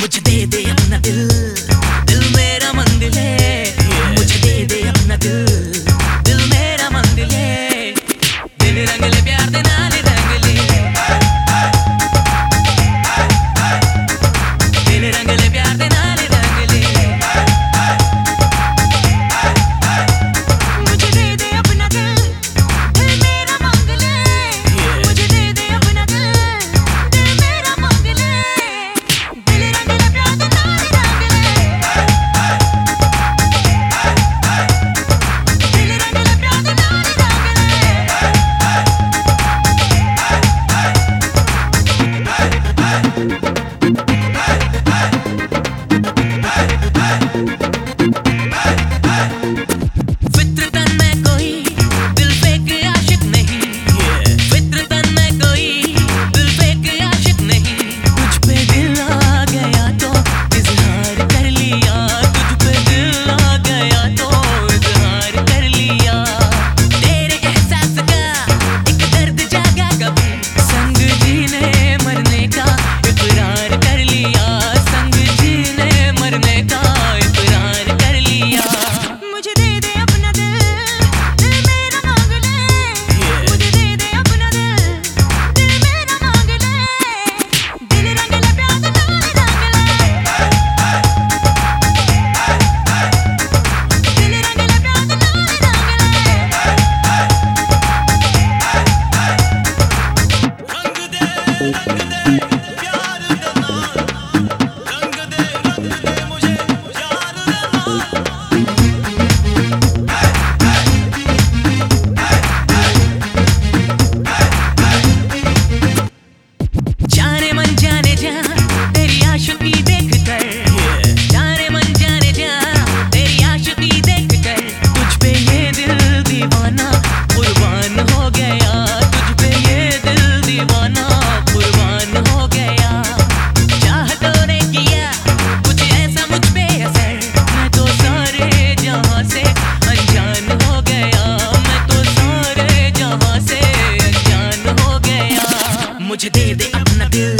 मुझे दे दे अपना दिल। मुझे दे दे अपना दिल